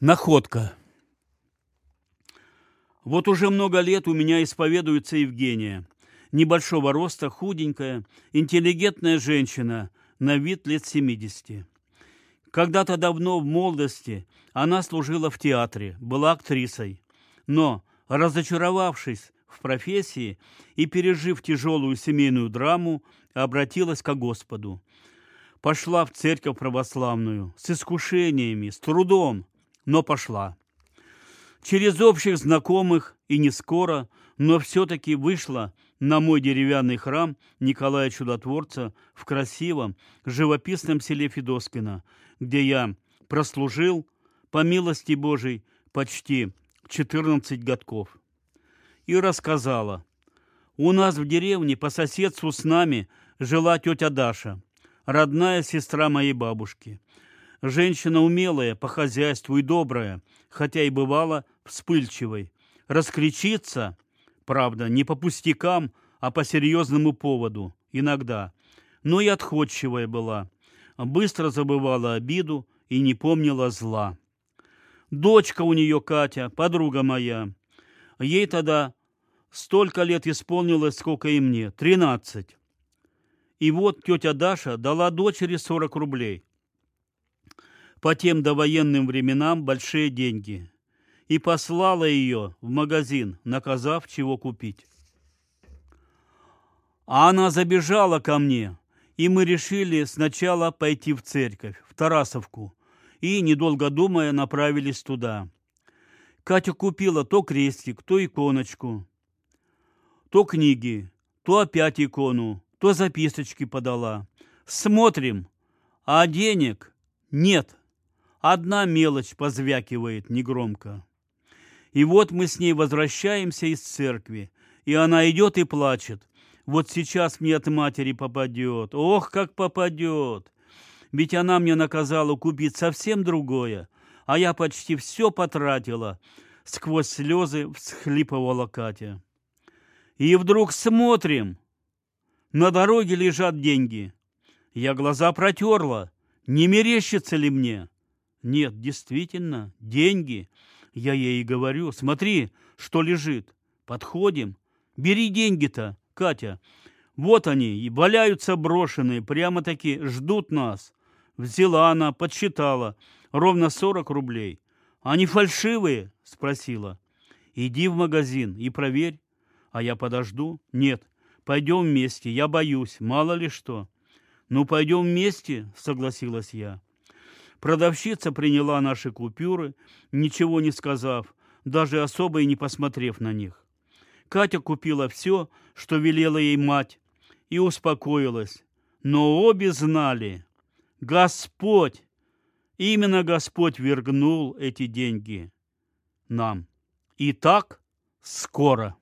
Находка. Вот уже много лет у меня исповедуется Евгения. Небольшого роста, худенькая, интеллигентная женщина, на вид лет 70. Когда-то давно в молодости она служила в театре, была актрисой. Но, разочаровавшись в профессии и пережив тяжелую семейную драму, обратилась к Господу. Пошла в церковь православную с искушениями, с трудом, но пошла. Через общих знакомых и не скоро, но все-таки вышла на мой деревянный храм Николая Чудотворца в красивом, живописном селе Федоскино, где я прослужил, по милости Божией, почти 14 годков. И рассказала. У нас в деревне по соседству с нами жила тетя Даша, родная сестра моей бабушки. Женщина умелая по хозяйству и добрая, хотя и бывала вспыльчивой. Раскричится, правда, не по пустякам, а по серьезному поводу, иногда. Но и отходчивая была. Быстро забывала обиду и не помнила зла. Дочка у нее Катя, подруга моя. Ей тогда столько лет исполнилось, сколько и мне, тринадцать. И вот тетя Даша дала дочери сорок рублей по тем довоенным временам большие деньги и послала ее в магазин, наказав, чего купить. А она забежала ко мне, и мы решили сначала пойти в церковь, в Тарасовку, и, недолго думая, направились туда. Катя купила то крестик, то иконочку, то книги, то опять икону, то записочки подала. Смотрим, а денег нет. Одна мелочь позвякивает негромко. И вот мы с ней возвращаемся из церкви, и она идет и плачет. Вот сейчас мне от матери попадет. Ох, как попадет! Ведь она мне наказала купить совсем другое, а я почти все потратила. Сквозь слезы всхлипывала Катя. И вдруг смотрим. На дороге лежат деньги. Я глаза протерла. Не мерещится ли мне? Нет, действительно, деньги. Я ей говорю, смотри, что лежит. Подходим. Бери деньги-то, Катя. Вот они, и валяются брошенные, прямо-таки ждут нас. Взяла она, подсчитала. Ровно сорок рублей. Они фальшивые? Спросила. Иди в магазин и проверь. А я подожду? Нет. Пойдем вместе, я боюсь, мало ли что. Ну, пойдем вместе, согласилась я. Продавщица приняла наши купюры, ничего не сказав, даже особо и не посмотрев на них. Катя купила все, что велела ей мать, и успокоилась. Но обе знали, Господь, именно Господь вергнул эти деньги нам. И так скоро.